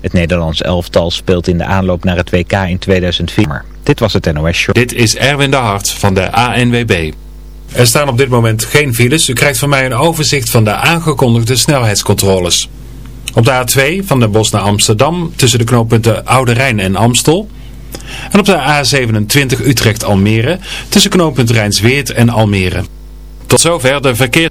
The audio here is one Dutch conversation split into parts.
Het Nederlands elftal speelt in de aanloop naar het WK in 2004. Dit was het NOS Show. Dit is Erwin de Hart van de ANWB. Er staan op dit moment geen files. U krijgt van mij een overzicht van de aangekondigde snelheidscontroles. Op de A2 van de Bos naar Amsterdam tussen de knooppunten Oude Rijn en Amstel. En op de A27 Utrecht-Almere tussen knooppunt Rijnsweert en Almere. Tot zover de verkeer...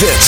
this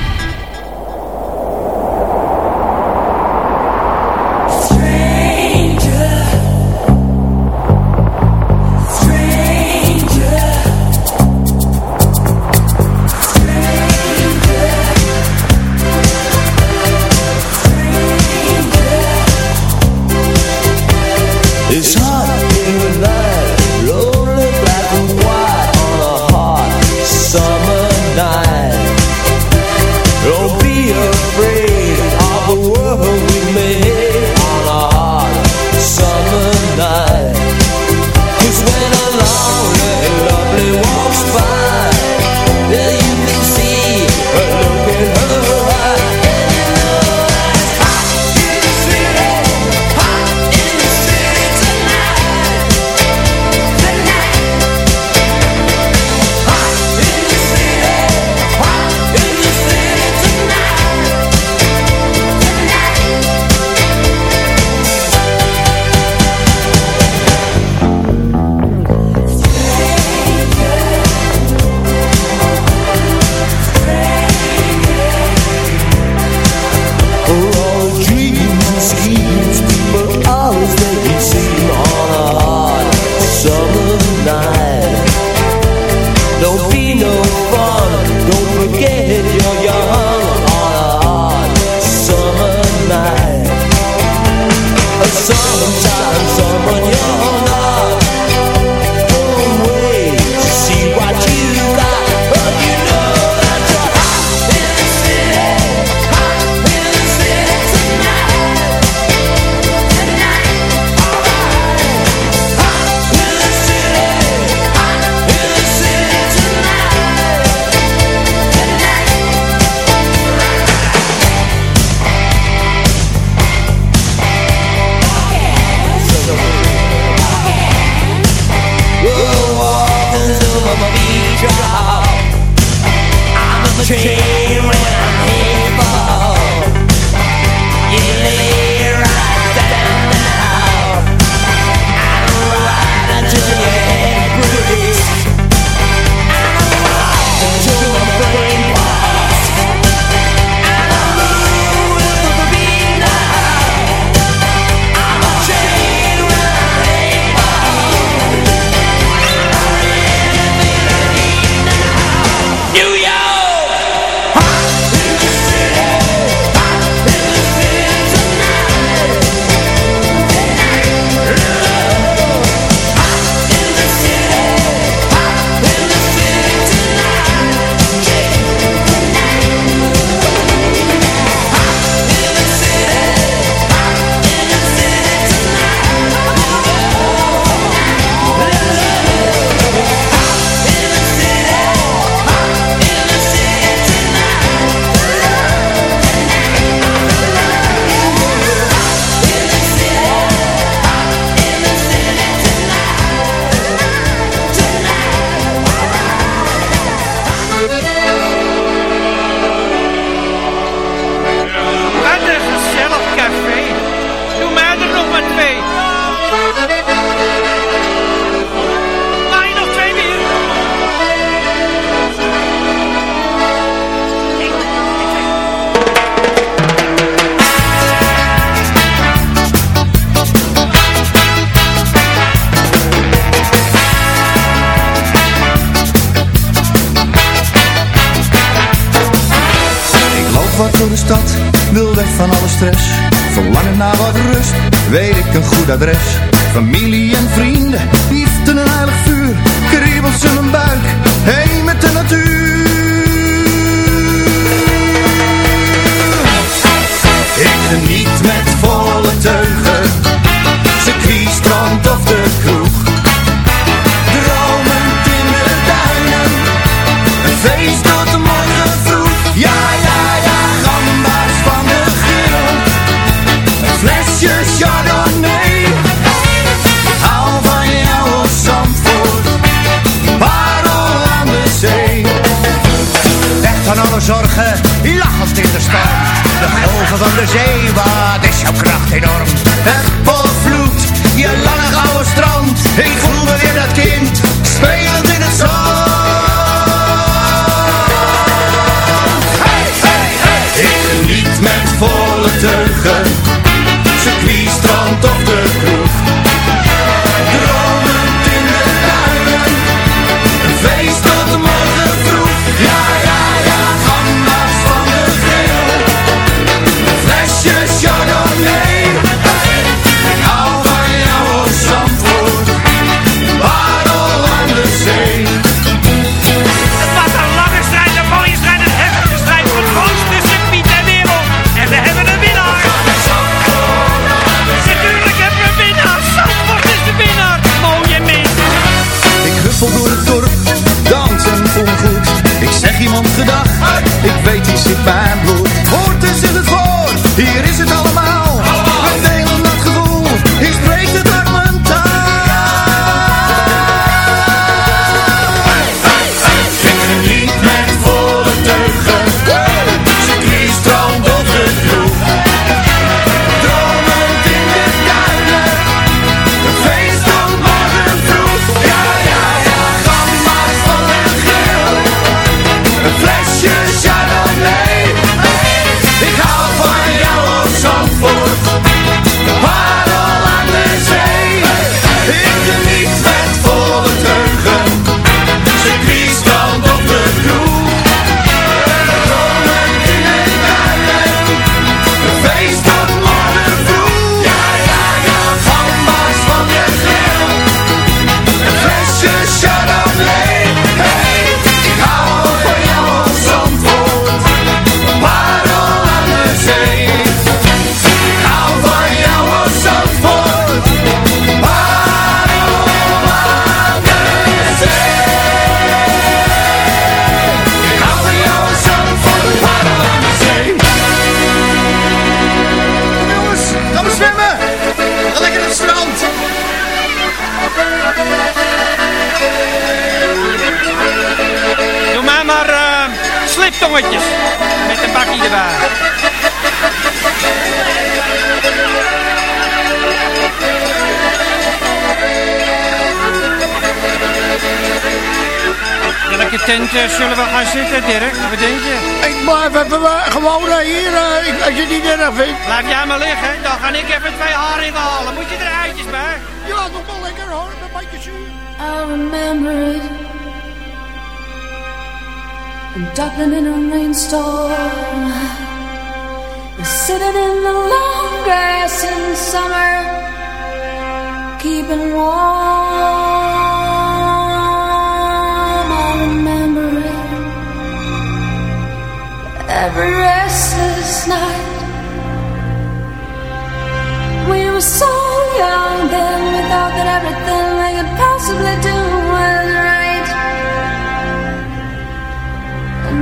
Tongetjes. Met een bakje erbij. Welke tent eh, zullen we gaan zitten, Dirk? Wat denk je? Ik blijf even eh, gewoon eh, hier, eh, als je het niet erg vindt. Blijf jij maar liggen, dan ga ik even twee haringen halen. Moet je er eitjes bij? Ja, nog wel lekker hoor, een beetje zuur. I remember it in Dublin in a rainstorm. Sitting in the long grass in summer, keeping warm. I remember it every restless night. We were so young then, we thought that everything we could possibly do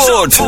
Zandvoort.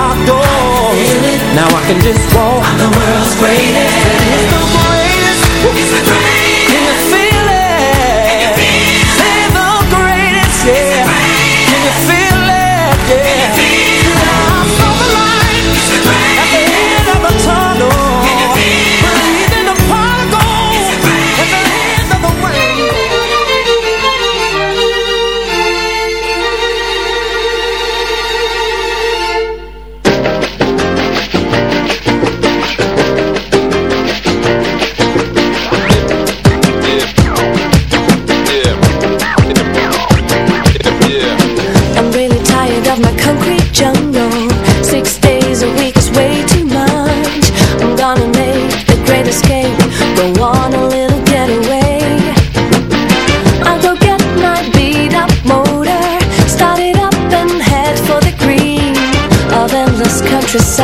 Now I can just walk. On the world's greatest.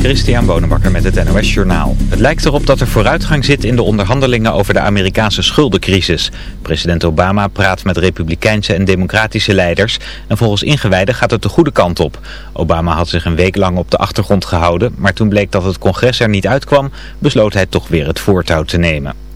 Christian Bonenbakker met het NOS Journaal. Het lijkt erop dat er vooruitgang zit in de onderhandelingen over de Amerikaanse schuldencrisis. President Obama praat met republikeinse en democratische leiders en volgens ingewijden gaat het de goede kant op. Obama had zich een week lang op de achtergrond gehouden, maar toen bleek dat het congres er niet uitkwam, besloot hij toch weer het voortouw te nemen.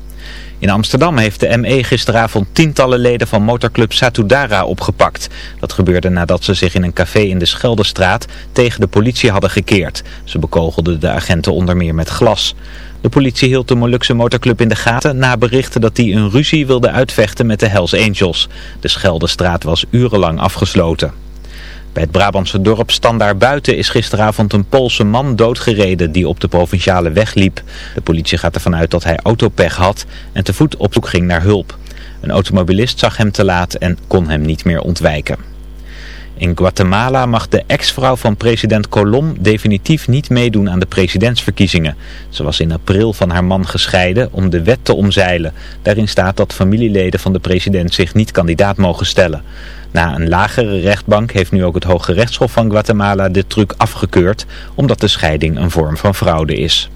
In Amsterdam heeft de ME gisteravond tientallen leden van motorclub Satudara opgepakt. Dat gebeurde nadat ze zich in een café in de Scheldestraat tegen de politie hadden gekeerd. Ze bekogelden de agenten onder meer met glas. De politie hield de Molukse motorclub in de gaten na berichten dat die een ruzie wilde uitvechten met de Hells Angels. De Scheldestraat was urenlang afgesloten. Bij het Brabantse dorp Standaar Buiten is gisteravond een Poolse man doodgereden die op de provinciale weg liep. De politie gaat ervan uit dat hij autopech had en te voet op zoek ging naar hulp. Een automobilist zag hem te laat en kon hem niet meer ontwijken. In Guatemala mag de ex-vrouw van president Colom definitief niet meedoen aan de presidentsverkiezingen. Ze was in april van haar man gescheiden om de wet te omzeilen. Daarin staat dat familieleden van de president zich niet kandidaat mogen stellen. Na een lagere rechtbank heeft nu ook het Hoge Rechtshof van Guatemala de truc afgekeurd, omdat de scheiding een vorm van fraude is.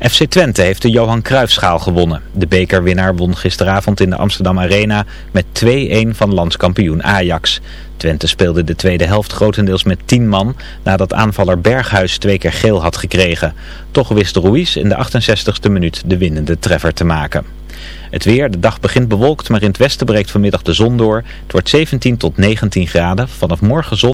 FC Twente heeft de Johan Cruijffschaal gewonnen. De bekerwinnaar won gisteravond in de Amsterdam Arena met 2-1 van landskampioen Ajax. Twente speelde de tweede helft grotendeels met 10 man nadat aanvaller Berghuis twee keer geel had gekregen. Toch wist Ruiz in de 68ste minuut de winnende treffer te maken. Het weer, de dag begint bewolkt, maar in het westen breekt vanmiddag de zon door. Het wordt 17 tot 19 graden. Vanaf morgen zon.